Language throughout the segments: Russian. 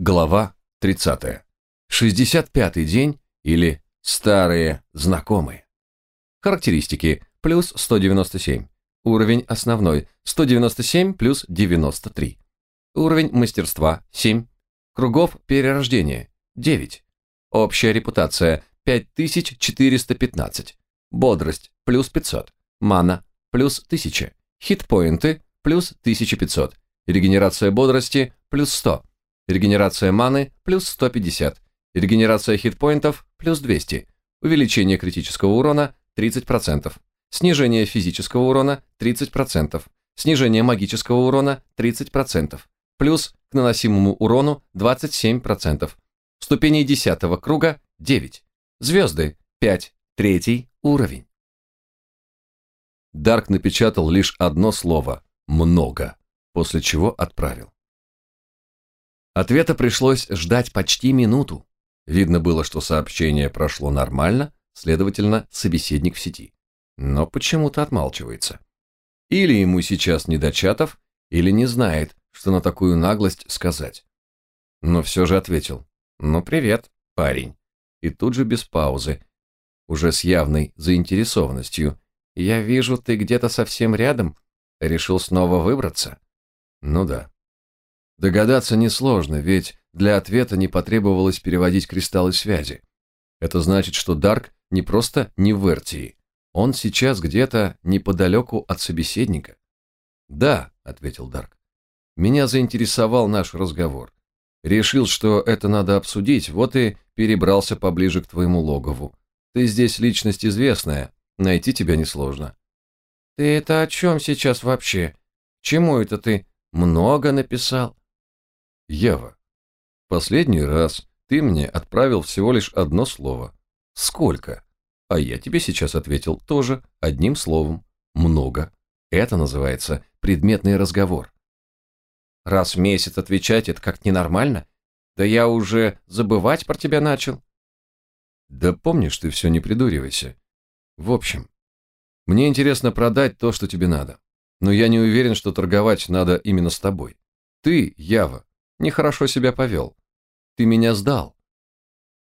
Глава 30. 65-й день или старые знакомые. Характеристики. Плюс 197. Уровень основной. 197 плюс 93. Уровень мастерства. 7. Кругов перерождения. 9. Общая репутация. 5415. Бодрость. Плюс 500. Мана. Плюс 1000. Хитпоинты. Плюс 1500. Регенерация бодрости. Плюс 100. Регенерация маны плюс 150. Регенерация хитпоинтов плюс 200. Увеличение критического урона 30%. Снижение физического урона 30%. Снижение магического урона 30%. Плюс к наносимому урону 27%. Ступеней 10 круга 9. Звезды 5. Третий уровень. Дарк напечатал лишь одно слово «много», после чего отправил. Ответа пришлось ждать почти минуту. Видно было, что сообщение прошло нормально, следовательно, собеседник в сети. Но почему-то отмалчивается. Или ему сейчас не до чатов, или не знает, что на такую наглость сказать. Но все же ответил. «Ну, привет, парень». И тут же без паузы, уже с явной заинтересованностью. «Я вижу, ты где-то совсем рядом. Решил снова выбраться?» «Ну да». Догадаться несложно, ведь для ответа не потребовалось переводить кристаллы связи. Это значит, что Дарк не просто не в Эртии. Он сейчас где-то неподалеку от собеседника. «Да», — ответил Дарк. «Меня заинтересовал наш разговор. Решил, что это надо обсудить, вот и перебрался поближе к твоему логову. Ты здесь личность известная, найти тебя несложно». «Ты это о чем сейчас вообще? Чему это ты много написал?» Ява, последний раз ты мне отправил всего лишь одно слово. Сколько? А я тебе сейчас ответил тоже одним словом. Много. Это называется предметный разговор. Раз в месяц отвечать, это как ненормально? Да я уже забывать про тебя начал. Да помнишь, ты все не придуривайся. В общем, мне интересно продать то, что тебе надо. Но я не уверен, что торговать надо именно с тобой. Ты, Ява, нехорошо себя повел. Ты меня сдал.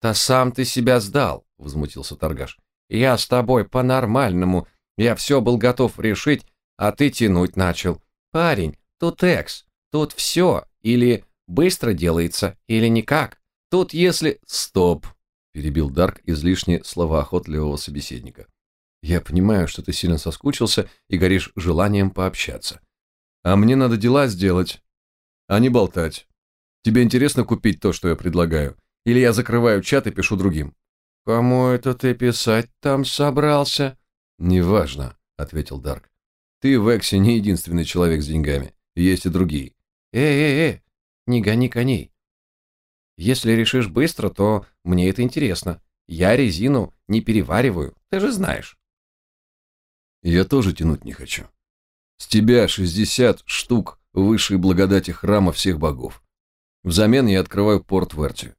Да сам ты себя сдал, возмутился торгаш. Я с тобой по-нормальному. Я все был готов решить, а ты тянуть начал. Парень, тут экс, тут все или быстро делается, или никак. Тут если... Стоп, перебил Дарк излишне словоохотливого собеседника. Я понимаю, что ты сильно соскучился и горишь желанием пообщаться. А мне надо дела сделать, а не болтать. Тебе интересно купить то, что я предлагаю? Или я закрываю чат и пишу другим?» «Кому это ты писать там собрался?» «Неважно», — ответил Дарк. «Ты в Эксе не единственный человек с деньгами. Есть и другие». «Э-э-э, не гони коней. Если решишь быстро, то мне это интересно. Я резину не перевариваю, ты же знаешь». «Я тоже тянуть не хочу. С тебя 60 штук высшей благодати храма всех богов. Взамен я открываю порт в Эртию.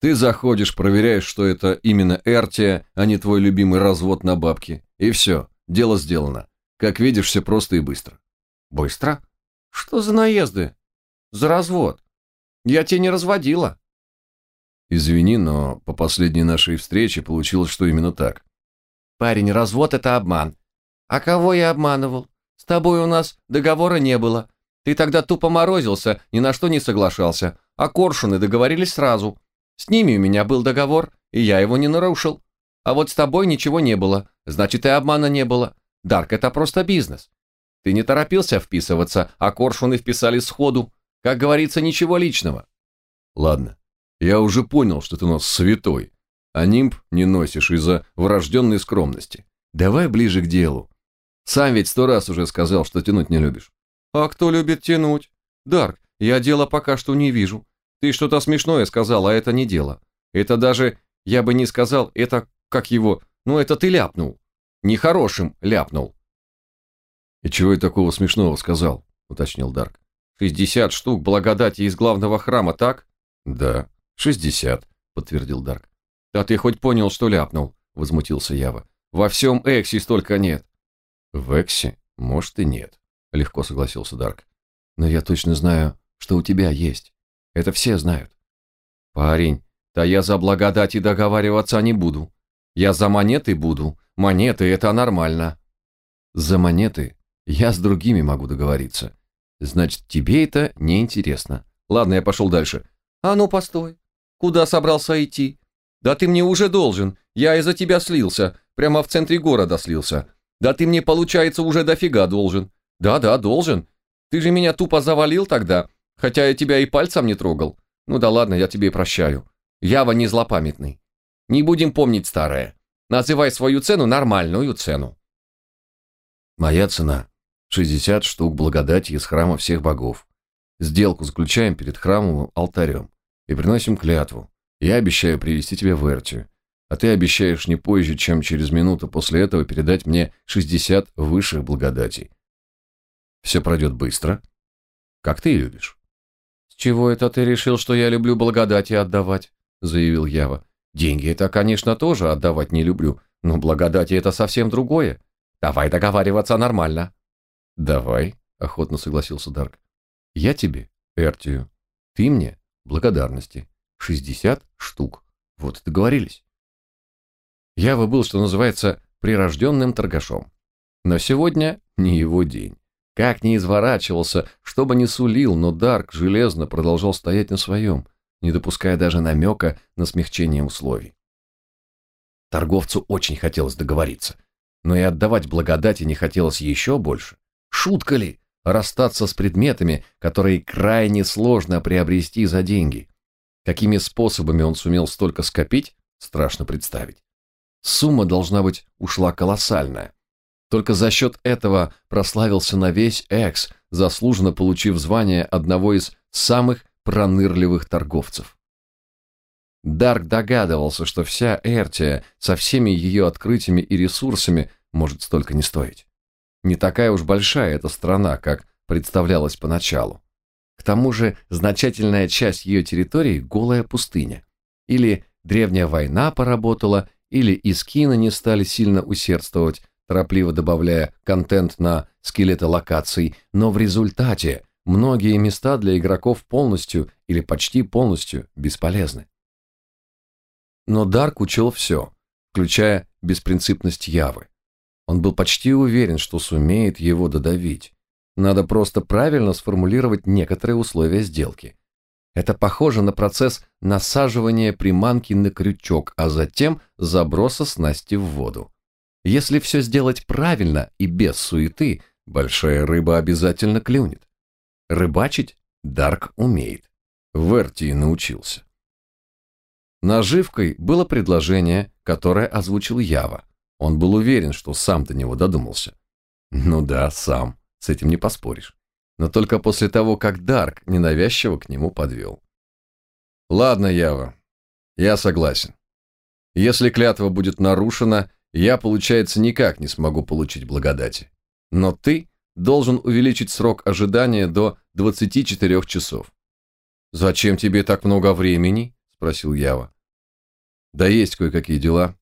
Ты заходишь, проверяешь, что это именно Эртия, а не твой любимый развод на бабки. И все, дело сделано. Как видишь, все просто и быстро. Быстро? Что за наезды? За развод? Я тебя не разводила. Извини, но по последней нашей встрече получилось, что именно так. Парень, развод — это обман. А кого я обманывал? С тобой у нас договора не было. Ты тогда тупо морозился, ни на что не соглашался, а коршуны договорились сразу. С ними у меня был договор, и я его не нарушил. А вот с тобой ничего не было, значит и обмана не было. Дарк, это просто бизнес. Ты не торопился вписываться, а коршуны вписали сходу. Как говорится, ничего личного. Ладно, я уже понял, что ты у нас святой, а нимб не носишь из-за врожденной скромности. Давай ближе к делу. Сам ведь сто раз уже сказал, что тянуть не любишь. «А кто любит тянуть?» «Дарк, я дела пока что не вижу. Ты что-то смешное сказал, а это не дело. Это даже, я бы не сказал, это, как его, ну это ты ляпнул. Нехорошим ляпнул». «И чего я такого смешного сказал?» — уточнил Дарк. «Шестьдесят штук благодати из главного храма, так?» «Да, шестьдесят», — подтвердил Дарк. «А ты хоть понял, что ляпнул?» — возмутился Ява. «Во всем Эксе столько нет». «В Эксе? Может и нет легко согласился Дарк. Но я точно знаю, что у тебя есть. Это все знают. Парень, да я за благодать и договариваться не буду. Я за монеты буду. Монеты — это нормально. За монеты я с другими могу договориться. Значит, тебе это не интересно. Ладно, я пошел дальше. А ну, постой. Куда собрался идти? Да ты мне уже должен. Я из-за тебя слился. Прямо в центре города слился. Да ты мне, получается, уже дофига должен. Да-да, должен. Ты же меня тупо завалил тогда, хотя я тебя и пальцем не трогал. Ну да ладно, я тебе прощаю. Ява не злопамятный. Не будем помнить старое. Называй свою цену нормальную цену. Моя цена – 60 штук благодати из храма всех богов. Сделку заключаем перед храмовым алтарем и приносим клятву. Я обещаю привести тебя в Эртию, а ты обещаешь не позже, чем через минуту после этого передать мне 60 высших благодатей. Все пройдет быстро, как ты любишь. «С чего это ты решил, что я люблю благодати отдавать?» – заявил Ява. «Деньги это, конечно, тоже отдавать не люблю, но благодати это совсем другое. Давай договариваться нормально». «Давай», – охотно согласился Дарк. «Я тебе Эртию, ты мне благодарности. 60 штук. Вот и договорились». Ява был, что называется, прирожденным торгашом. Но сегодня не его день. Как ни изворачивался, что бы ни сулил, но Дарк железно продолжал стоять на своем, не допуская даже намека на смягчение условий. Торговцу очень хотелось договориться, но и отдавать благодати не хотелось еще больше. Шутка ли расстаться с предметами, которые крайне сложно приобрести за деньги? Какими способами он сумел столько скопить, страшно представить. Сумма должна быть ушла колоссальная. Только за счет этого прославился на весь Экс, заслуженно получив звание одного из самых пронырливых торговцев. Дарк догадывался, что вся Эртия со всеми ее открытиями и ресурсами может столько не стоить. Не такая уж большая эта страна, как представлялось поначалу. К тому же значительная часть ее территории – голая пустыня. Или древняя война поработала, или искины не стали сильно усердствовать, торопливо добавляя контент на скелеты локаций, но в результате многие места для игроков полностью или почти полностью бесполезны. Но Дарк учил все, включая беспринципность Явы. Он был почти уверен, что сумеет его додавить. Надо просто правильно сформулировать некоторые условия сделки. Это похоже на процесс насаживания приманки на крючок, а затем заброса снасти в воду. Если все сделать правильно и без суеты, большая рыба обязательно клюнет. Рыбачить Дарк умеет. В Эртии научился. Наживкой было предложение, которое озвучил Ява. Он был уверен, что сам до него додумался. Ну да, сам, с этим не поспоришь. Но только после того, как Дарк ненавязчиво к нему подвел. Ладно, Ява, я согласен. Если клятва будет нарушена, я, получается, никак не смогу получить благодати. Но ты должен увеличить срок ожидания до 24 часов. «Зачем тебе так много времени?» – спросил Ява. «Да есть кое-какие дела.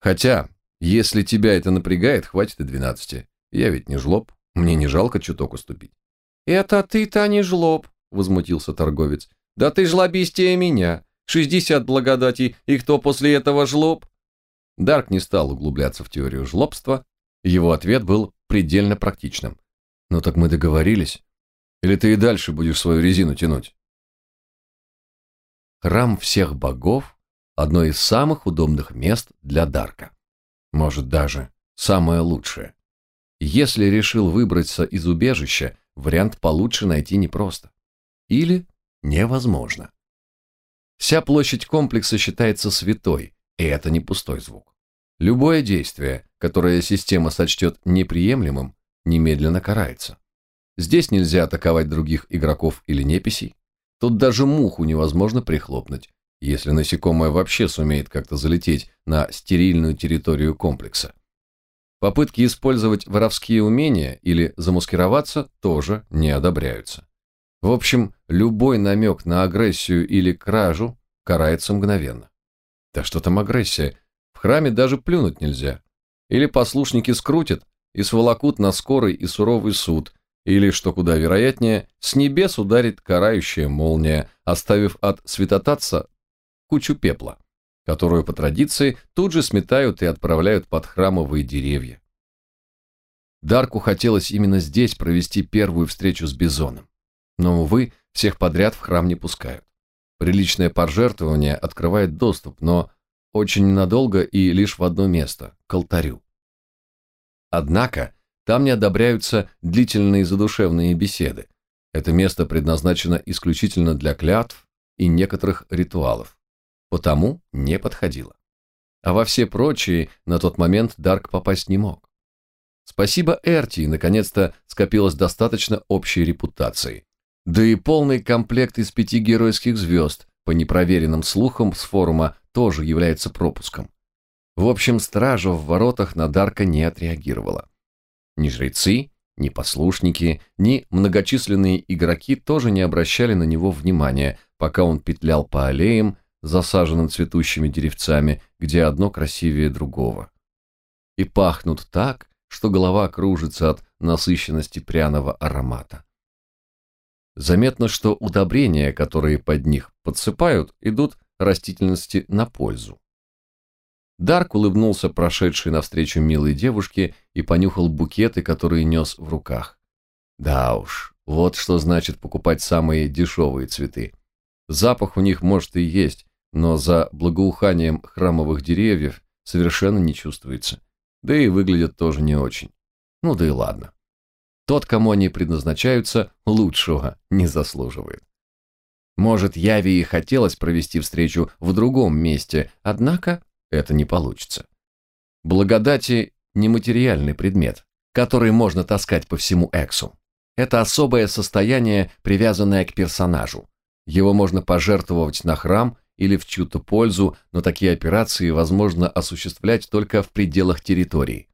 Хотя, если тебя это напрягает, хватит и 12. Я ведь не жлоб, мне не жалко чуток уступить». «Это ты-то не жлоб», – возмутился торговец. «Да ты жлобистее меня. 60 благодатей, и кто после этого жлоб?» Дарк не стал углубляться в теорию жлобства, его ответ был предельно практичным. «Ну так мы договорились? Или ты и дальше будешь свою резину тянуть?» Храм всех богов – одно из самых удобных мест для Дарка. Может, даже самое лучшее. Если решил выбраться из убежища, вариант получше найти непросто. Или невозможно. Вся площадь комплекса считается святой, и это не пустой звук. Любое действие, которое система сочтет неприемлемым, немедленно карается. Здесь нельзя атаковать других игроков или неписей. Тут даже муху невозможно прихлопнуть, если насекомое вообще сумеет как-то залететь на стерильную территорию комплекса. Попытки использовать воровские умения или замаскироваться тоже не одобряются. В общем, любой намек на агрессию или кражу карается мгновенно. Да что там агрессия? В храме даже плюнуть нельзя. Или послушники скрутят и сволокут на скорый и суровый суд, или, что куда вероятнее, с небес ударит карающая молния, оставив от святотатца кучу пепла, которую по традиции тут же сметают и отправляют под храмовые деревья. Дарку хотелось именно здесь провести первую встречу с Бизоном. Но, увы, всех подряд в храм не пускают. Приличное пожертвование открывает доступ, но очень ненадолго и лишь в одно место – к алтарю. Однако, там не одобряются длительные задушевные беседы. Это место предназначено исключительно для клятв и некоторых ритуалов. Потому не подходило. А во все прочие на тот момент Дарк попасть не мог. Спасибо Эрти, наконец-то скопилось достаточно общей репутации. Да и полный комплект из пяти геройских звезд, по непроверенным слухам с форума, тоже является пропуском. В общем, стража в воротах на Дарка не отреагировала. Ни жрецы, ни послушники, ни многочисленные игроки тоже не обращали на него внимания, пока он петлял по аллеям, засаженным цветущими деревцами, где одно красивее другого. И пахнут так, что голова кружится от насыщенности пряного аромата. Заметно, что удобрения, которые под них подсыпают, идут растительности на пользу. Дарк улыбнулся прошедшей навстречу милой девушке и понюхал букеты, которые нес в руках. Да уж, вот что значит покупать самые дешевые цветы. Запах у них может и есть, но за благоуханием храмовых деревьев совершенно не чувствуется. Да и выглядят тоже не очень. Ну да и ладно. Тот, кому они предназначаются, лучшего не заслуживает. Может, Яви и хотелось провести встречу в другом месте, однако это не получится. Благодати – нематериальный предмет, который можно таскать по всему Эксу. Это особое состояние, привязанное к персонажу. Его можно пожертвовать на храм или в чью-то пользу, но такие операции возможно осуществлять только в пределах территории.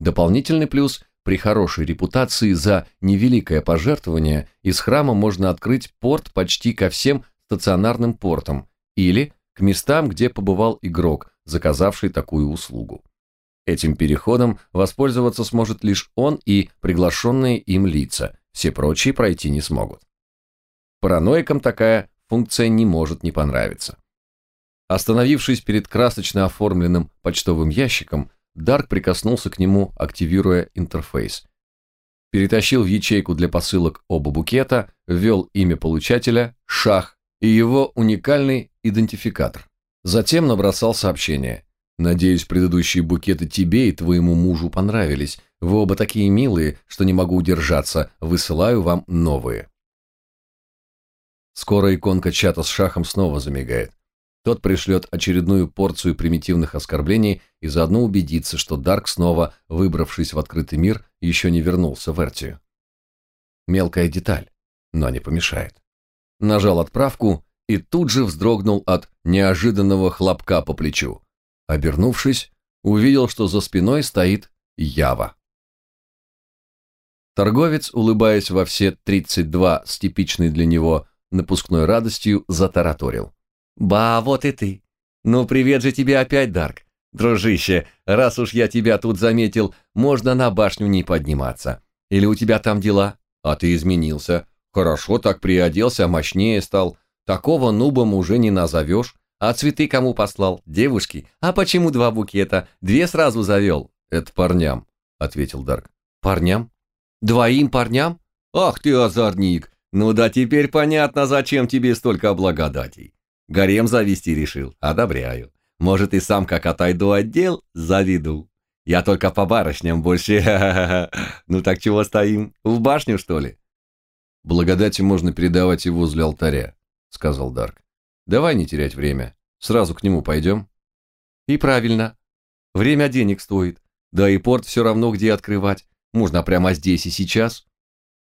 Дополнительный плюс – при хорошей репутации за невеликое пожертвование из храма можно открыть порт почти ко всем стационарным портам или к местам, где побывал игрок, заказавший такую услугу. Этим переходом воспользоваться сможет лишь он и приглашенные им лица, все прочие пройти не смогут. Параноикам такая функция не может не понравиться. Остановившись перед красочно оформленным почтовым ящиком, Дарк прикоснулся к нему, активируя интерфейс. Перетащил в ячейку для посылок оба букета, ввел имя получателя, шах и его уникальный идентификатор. Затем набросал сообщение. «Надеюсь, предыдущие букеты тебе и твоему мужу понравились. Вы оба такие милые, что не могу удержаться. Высылаю вам новые». Скоро иконка чата с шахом снова замигает. Тот пришлет очередную порцию примитивных оскорблений и заодно убедится, что Дарк снова, выбравшись в открытый мир, еще не вернулся в Эртию. Мелкая деталь, но не помешает. Нажал отправку и тут же вздрогнул от неожиданного хлопка по плечу. Обернувшись, увидел, что за спиной стоит Ява. Торговец, улыбаясь во все 32 с типичной для него напускной радостью, затараторил. «Ба, вот и ты! Ну, привет же тебе опять, Дарк! Дружище, раз уж я тебя тут заметил, можно на башню не подниматься. Или у тебя там дела? А ты изменился. Хорошо так приоделся, мощнее стал. Такого нубом уже не назовешь. А цветы кому послал? Девушки? А почему два букета? Две сразу завел. Это парням, ответил Дарк. Парням? Двоим парням? Ах ты озорник! Ну да теперь понятно, зачем тебе столько благодатей. Гарем завести решил. Одобряю. Может, и сам, как отойду отдел, заведу. Я только по барышням больше. Ну так чего стоим? В башню, что ли? Благодати можно передавать и возле алтаря, сказал Дарк. Давай не терять время. Сразу к нему пойдем. И правильно. Время денег стоит. Да и порт все равно где открывать. Можно прямо здесь и сейчас.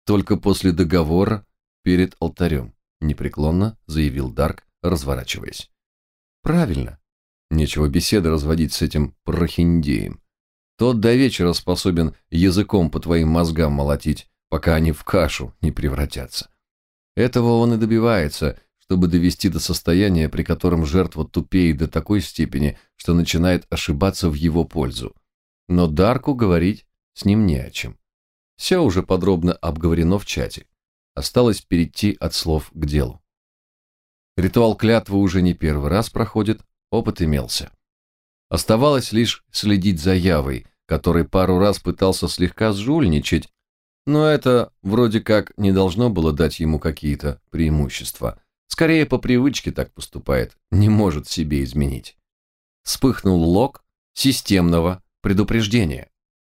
Только после договора перед алтарем, непреклонно заявил Дарк, разворачиваясь. Правильно. Нечего беседы разводить с этим прохиндеем. Тот до вечера способен языком по твоим мозгам молотить, пока они в кашу не превратятся. Этого он и добивается, чтобы довести до состояния, при котором жертва тупеет до такой степени, что начинает ошибаться в его пользу. Но Дарку говорить с ним не о чем. Все уже подробно обговорено в чате. Осталось перейти от слов к делу. Ритуал клятвы уже не первый раз проходит, опыт имелся. Оставалось лишь следить за Явой, который пару раз пытался слегка сжульничать, но это вроде как не должно было дать ему какие-то преимущества. Скорее по привычке так поступает, не может себе изменить. Вспыхнул лог системного предупреждения.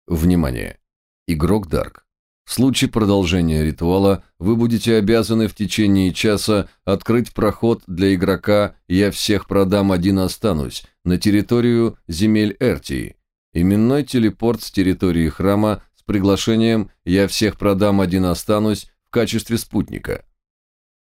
Внимание! Игрок Дарк. В случае продолжения ритуала вы будете обязаны в течение часа открыть проход для игрока «Я всех продам, один останусь» на территорию земель Эртии. Именной телепорт с территории храма с приглашением «Я всех продам, один останусь» в качестве спутника.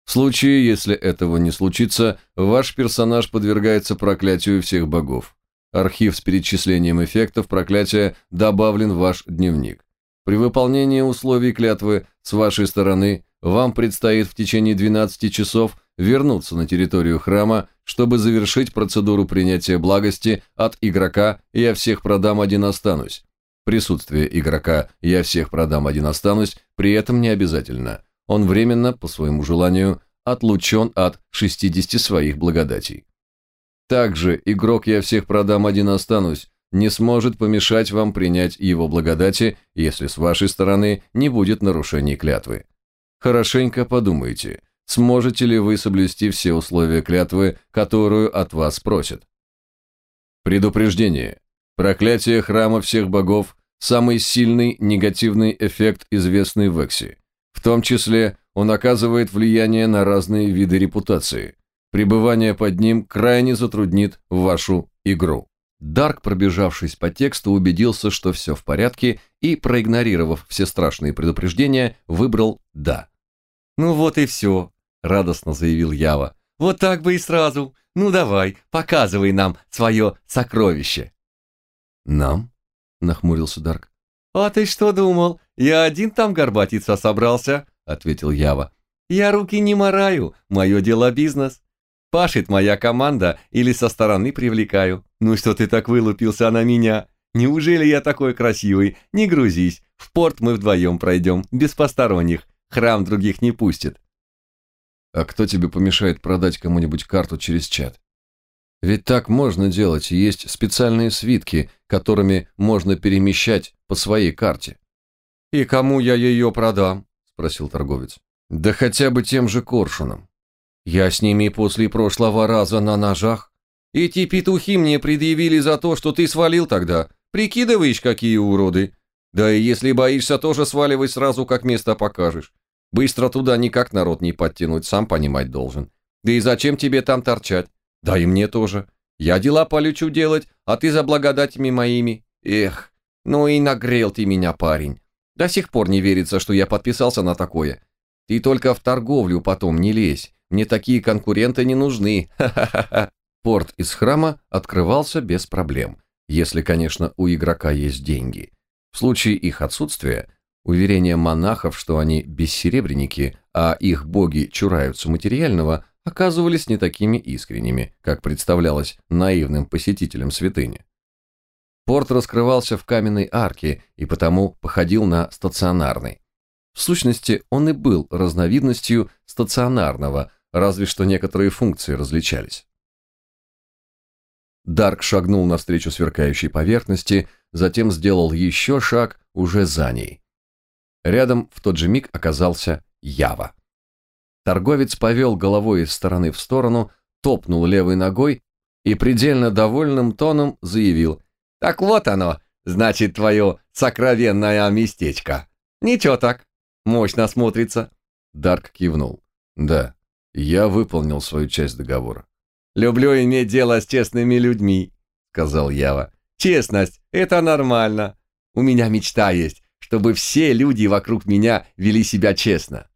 В случае, если этого не случится, ваш персонаж подвергается проклятию всех богов. Архив с перечислением эффектов проклятия добавлен в ваш дневник. При выполнении условий клятвы с вашей стороны вам предстоит в течение 12 часов вернуться на территорию храма, чтобы завершить процедуру принятия благости от игрока «Я всех продам, один останусь». Присутствие игрока «Я всех продам, один останусь» при этом не обязательно. Он временно, по своему желанию, отлучен от 60 своих благодатей. Также игрок «Я всех продам, один останусь» не сможет помешать вам принять его благодати, если с вашей стороны не будет нарушений клятвы. Хорошенько подумайте, сможете ли вы соблюсти все условия клятвы, которую от вас просят. Предупреждение. Проклятие храма всех богов – самый сильный негативный эффект, известный в Экси. В том числе он оказывает влияние на разные виды репутации. Пребывание под ним крайне затруднит вашу игру. Дарк, пробежавшись по тексту, убедился, что все в порядке, и, проигнорировав все страшные предупреждения, выбрал «да». «Ну вот и все», — радостно заявил Ява. «Вот так бы и сразу. Ну давай, показывай нам свое сокровище». «Нам?» — нахмурился Дарк. «А ты что думал? Я один там горбатиться собрался?» — ответил Ява. «Я руки не мораю, мое дело бизнес. Пашет моя команда или со стороны привлекаю. Ну что ты так вылупился на меня? Неужели я такой красивый? Не грузись. В порт мы вдвоем пройдем, без посторонних. Храм других не пустит. А кто тебе помешает продать кому-нибудь карту через чат? Ведь так можно делать, есть специальные свитки, которыми можно перемещать по своей карте. «И кому я ее продам?» – спросил торговец. «Да хотя бы тем же коршунам. Я с ними после прошлого раза на ножах. Эти петухи мне предъявили за то, что ты свалил тогда. Прикидываешь, какие уроды. Да и если боишься, тоже сваливай сразу, как место покажешь. Быстро туда никак народ не подтянуть, сам понимать должен. Да и зачем тебе там торчать? Да и мне тоже. Я дела полечу делать, а ты за благодатями моими. Эх, ну и нагрел ты меня, парень. До сих пор не верится, что я подписался на такое. Ты только в торговлю потом не лезь. Мне такие конкуренты не нужны. Ха-ха-ха. Порт из храма открывался без проблем, если, конечно, у игрока есть деньги. В случае их отсутствия, уверения монахов, что они бессеребренники, а их боги чураются материального, оказывались не такими искренними, как представлялось наивным посетителям святыни. Порт раскрывался в каменной арке и потому походил на стационарный. В сущности, он и был разновидностью стационарного, разве что некоторые функции различались. Дарк шагнул навстречу сверкающей поверхности, затем сделал еще шаг уже за ней. Рядом в тот же миг оказался Ява. Торговец повел головой из стороны в сторону, топнул левой ногой и предельно довольным тоном заявил «Так вот оно, значит, твое сокровенное местечко. Ничего так, мощно смотрится». Дарк кивнул. «Да, я выполнил свою часть договора. «Люблю иметь дело с честными людьми», — сказал Ява. «Честность — это нормально. У меня мечта есть, чтобы все люди вокруг меня вели себя честно».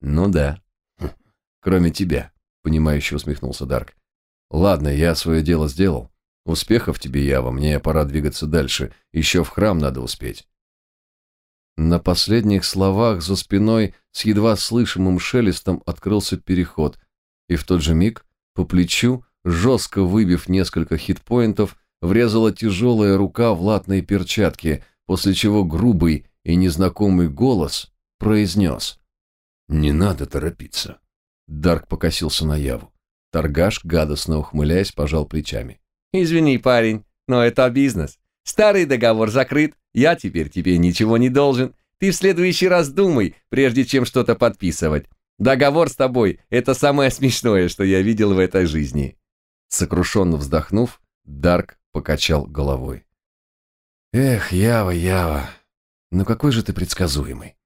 «Ну да. Кроме тебя», — понимающе усмехнулся Дарк. «Ладно, я свое дело сделал. Успехов тебе, Ява, мне пора двигаться дальше. Еще в храм надо успеть». На последних словах за спиной с едва слышимым шелестом открылся переход, и в тот же миг по плечу, жестко выбив несколько хитпоинтов, врезала тяжелая рука в латные перчатки, после чего грубый, и незнакомый голос произнес. «Не надо торопиться». Дарк покосился на Яву. Торгаш, гадостно ухмыляясь, пожал плечами. «Извини, парень, но это бизнес. Старый договор закрыт, я теперь тебе ничего не должен. Ты в следующий раз думай, прежде чем что-то подписывать. Договор с тобой – это самое смешное, что я видел в этой жизни». Сокрушенно вздохнув, Дарк покачал головой. «Эх, Ява, Ява, ну какой же ты предсказуемый.